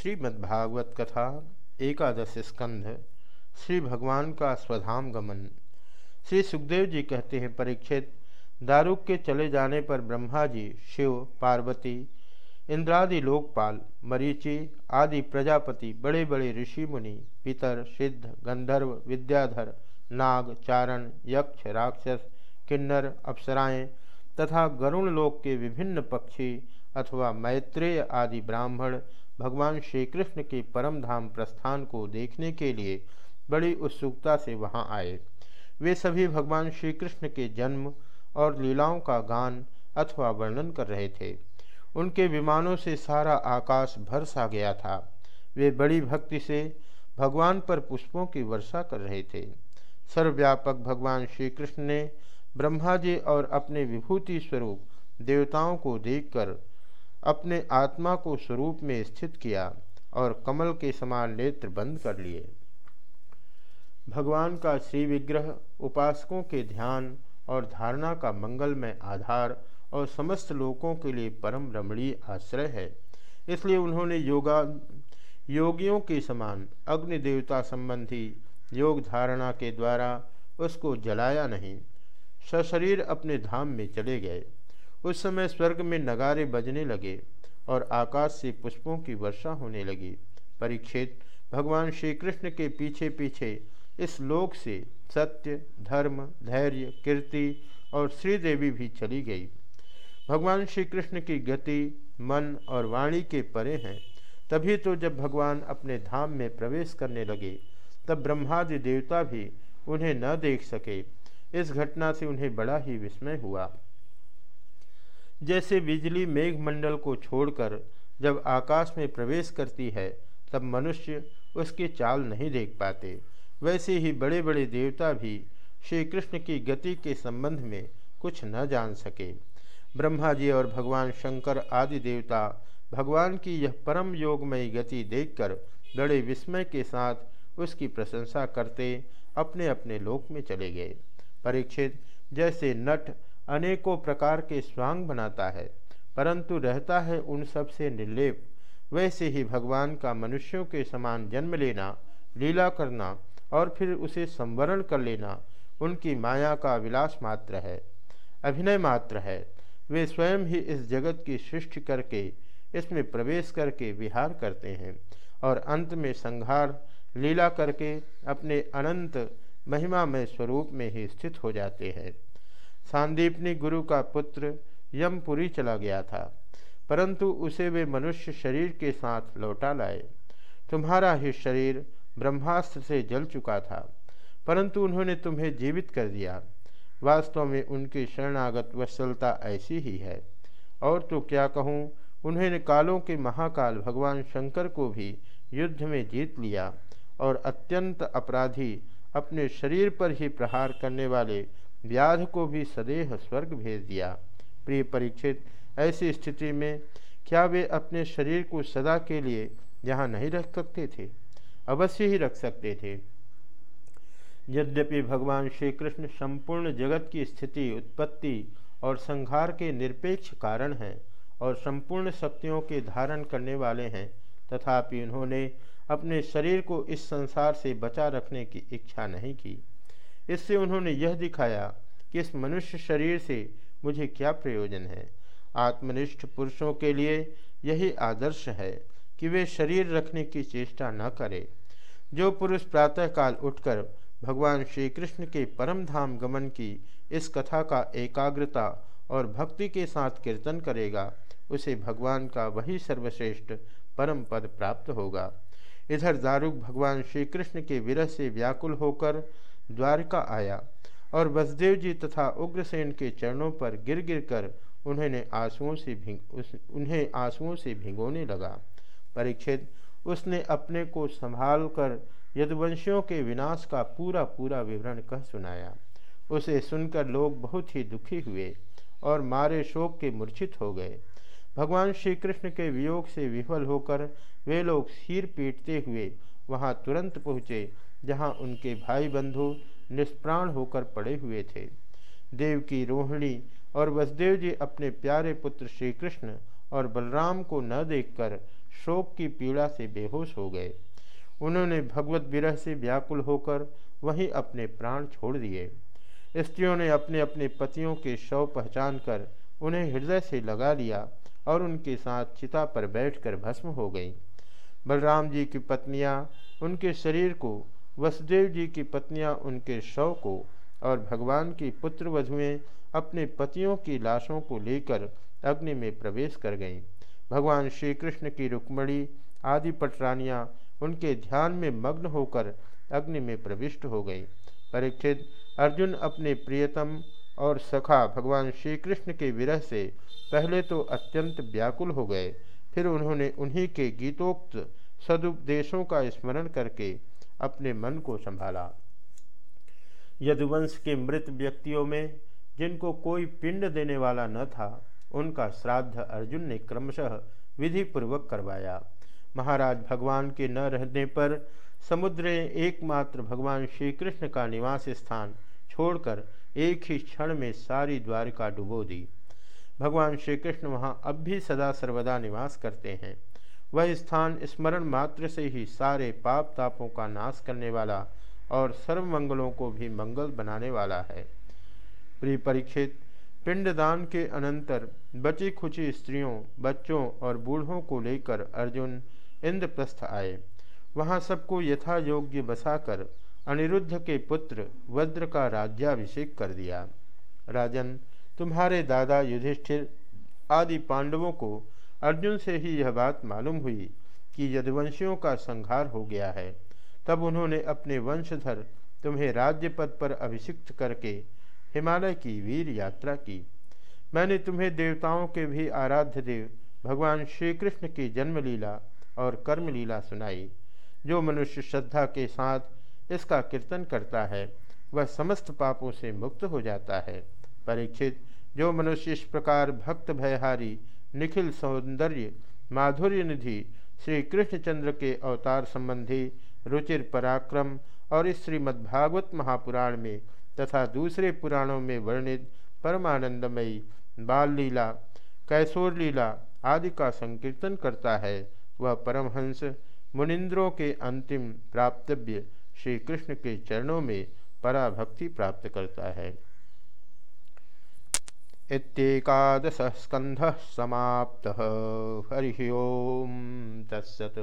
श्रीमद्भागवत कथा एकादश स्कंध श्री भगवान का स्वधाम गमन। श्री सुखदेव जी कहते हैं, परीक्षित, दारुक के चले जाने पर ब्रह्मा जी शिव, पार्वती, इंद्रादि लोकपाल, मरीचि आदि प्रजापति बड़े बड़े ऋषि मुनि, पितर, सिद्ध, गंधर्व, विद्याधर, नाग, चारण, यक्ष, राक्षस, किन्नर, अप्सराएँ तथा गरुण लोक के विभिन्न पक्षी अथवा मैत्रेय आदि ब्राह्मण भगवान श्री कृष्ण के परम धाम प्रस्थान को देखने के लिए बड़ी उत्सुकता से वहाँ आए। वे सभी भगवान श्री कृष्ण के जन्म और लीलाओं का गान अथवा वर्णन कर रहे थे। उनके विमानों से सारा आकाश भर सा गया था। वे बड़ी भक्ति से भगवान पर पुष्पों की वर्षा कर रहे थे। सर्वव्यापक भगवान श्री कृष्ण ने ब्रह्मा जी और अपने विभूति स्वरूप देवताओं को देखकर अपने आत्मा को स्वरूप में स्थित किया और कमल के समान नेत्र बंद कर लिए। भगवान का श्री विग्रह उपासकों के ध्यान और धारणा का मंगलमय आधार और समस्त लोगों के लिए परम रमणीय आश्रय है। इसलिए उन्होंने योगा, योगियों के समान अग्नि देवता संबंधी योग धारणा के द्वारा उसको जलाया नहीं, सशरीर अपने धाम में चले गए। उस समय स्वर्ग में नगारे बजने लगे और आकाश से पुष्पों की वर्षा होने लगी। परीक्षित भगवान श्री कृष्ण के पीछे पीछे इस लोक से सत्य, धर्म, धैर्य, कीर्ति और श्रीदेवी भी चली गई। भगवान श्री कृष्ण की गति, मन और वाणी के परे हैं। तभी तो जब भगवान अपने धाम में प्रवेश करने लगे, तब ब्रह्मादि देवता भी उन्हें न देख सके। इस घटना से उन्हें बड़ा ही विस्मय हुआ। जैसे बिजली मेघमंडल को छोड़कर जब आकाश में प्रवेश करती है, तब मनुष्य उसकी चाल नहीं देख पाते। वैसे ही बड़े बड़े देवता भी श्री कृष्ण की गति के संबंध में कुछ न जान सके। ब्रह्मा जी और भगवान शंकर आदि देवता भगवान की यह परम योगमयी गति देखकर बड़े विस्मय के साथ उसकी प्रशंसा करते अपने अपने लोक में चले गए। परीक्षित जैसे नट अनेकों प्रकार के स्वांग बनाता है, परंतु रहता है उन सबसे निर्लेप। वैसे ही भगवान का मनुष्यों के समान जन्म लेना, लीला करना और फिर उसे संवरण कर लेना, उनकी माया का विलास मात्र है, अभिनय मात्र है। वे स्वयं ही इस जगत की सृष्टि करके, इसमें प्रवेश करके विहार करते हैं और अंत में संहार, लीला करके अपने अनंत महिमामय स्वरूप में ही स्थित हो जाते हैं। सांदीपनी गुरु का पुत्र यमपुरी चला गया था, परंतु उसे वे मनुष्य शरीर के साथ लौटा लाए। तुम्हारा ही शरीर ब्रह्मास्त्र से जल चुका था, परंतु उन्होंने तुम्हें जीवित कर दिया। वास्तव में उनकी शरणागत वत्सलता ऐसी ही है। और तो क्या कहूँ, उन्होंने कालों के महाकाल भगवान शंकर को भी युद्ध में जीत लिया और अत्यंत अपराधी अपने शरीर पर ही प्रहार करने वाले व्याध को भी सदेह स्वर्ग भेज दिया। प्रिय परीक्षित, ऐसी स्थिति में क्या वे अपने शरीर को सदा के लिए यहाँ नहीं रख सकते थे? अवश्य ही रख सकते थे। यद्यपि भगवान श्री कृष्ण संपूर्ण जगत की स्थिति, उत्पत्ति और संहार के निरपेक्ष कारण हैं और संपूर्ण शक्तियों के धारण करने वाले हैं, तथापि उन्होंने अपने शरीर को इस संसार से बचा रखने की इच्छा नहीं की। इससे उन्होंने यह दिखाया कि इस मनुष्य शरीर से मुझे क्या प्रयोजन है? आत्मनिष्ठ पुरुषों के लिए यही आदर्श है कि वे शरीर रखने की चेष्टा न करें। जो पुरुष प्रातःकाल उठकर भगवान श्री कृष्ण के परम धाम गमन की इस कथा का एकाग्रता और भक्ति के साथ कीर्तन करेगा, उसे भगवान का वही सर्वश्रेष्ठ परम पद प्राप्त होगा। इधर दारुक भगवान श्री कृष्ण के विरह से व्याकुल होकर द्वारका आया और वसुदेव जी तथा उग्रसेन के चरणों पर गिर गिर कर उन्होंने आंसुओं से भिंग उन्हें आंसुओं से भिगोने लगा। परीक्षित, उसने अपने को संभाल कर यदुवंशियों के विनाश का पूरा पूरा विवरण कह सुनाया। उसे सुनकर लोग बहुत ही दुखी हुए और मारे शोक के मूर्छित हो गए। भगवान श्री कृष्ण के वियोग से विफल होकर वे लोग सिर पीटते हुए वहाँ तुरंत पहुँचे जहाँ उनके भाई बंधु निष्प्राण होकर पड़े हुए थे। देव की रोहिणी और वसुदेव जी अपने प्यारे पुत्र श्री कृष्ण और बलराम को न देखकर शोक की पीड़ा से बेहोश हो गए। उन्होंने भगवत विरह से व्याकुल होकर वहीं अपने प्राण छोड़ दिए। स्त्रियों ने अपने अपने पतियों के शव पहचान कर उन्हें हृदय से लगा लिया और उनके साथ चिता पर बैठकर भस्म हो गई। बलराम जी की पत्नियाँ उनके शरीर को वसुदेव जी की पत्नियाँ उनके शव को और भगवान की पुत्र वधुएँ अपने पतियों की लाशों को लेकर अग्नि में प्रवेश कर गईं। भगवान श्री कृष्ण की रुक्मणी, आदि पटरानियाँ उनके ध्यान में मग्न होकर अग्नि में प्रविष्ट हो गई। परीक्षित अर्जुन अपने प्रियतम और सखा भगवान श्री कृष्ण के विरह से पहले तो अत्यंत व्याकुल हो गए। फिर उन्होंने उन्हीं के गीतोक्त सदुपदेशों का स्मरण करके अपने मन को संभाला। यदुवंश के मृत व्यक्तियों में जिनको कोई पिंड देने वाला न था, उनका श्राद्ध अर्जुन ने क्रमशः विधि पूर्वक करवाया। महाराज भगवान के न रहने पर समुद्र ने एकमात्र भगवान श्री कृष्ण का निवास स्थान छोड़कर एक ही क्षण में सारी द्वारिका डुबो दी। भगवान श्री कृष्ण वहाँ अब भी सदा सर्वदा निवास करते हैं। वह स्थान स्मरण मात्र से ही सारे पाप तापों का नाश करने वाला और सर्व मंगलों को भी मंगल बनाने वाला है। प्रिय परीक्षित, पिंडदान के अनंतर बची खुची स्त्रियों, बच्चों और बूढ़ों को लेकर अर्जुन इंद्रप्रस्थ आए। वहाँ सबको यथा योग्य बसाकर अनिरुद्ध के पुत्र वज्र का राज्याभिषेक कर दिया। राजन, तुम्हारे दादा युधिष्ठिर आदि पांडवों को अर्जुन से ही यह बात मालूम हुई कि यदुवंशियों का संहार हो गया है, तब उन्होंने अपने वंशधर तुम्हें राज्य पद पर अभिषिक्त करके हिमालय की वीर यात्रा की। मैंने तुम्हें देवताओं के भी आराध्य देव भगवान श्री कृष्ण की जन्मलीला और कर्मलीला सुनाई। जो मनुष्य श्रद्धा के साथ इसका कीर्तन करता है, वह समस्त पापों से मुक्त हो जाता है। परीक्षित, जो मनुष्य इस प्रकार भक्त भयहारी निखिल सौंदर्य माधुर्य निधि श्री कृष्णचंद्र के अवतार संबंधी रुचिर पराक्रम और इस श्रीमद्भागवत महापुराण में तथा दूसरे पुराणों में वर्णित परमानंदमयी बाल लीला कैशोर लीला आदि का संकीर्तन करता है, वह परमहंस मुनिंद्रों के अंतिम प्राप्तव्य श्री कृष्ण के चरणों में पराभक्ति प्राप्त करता है। इत्येकादश स्कंध समाप्त। हरि ओम तत्सत।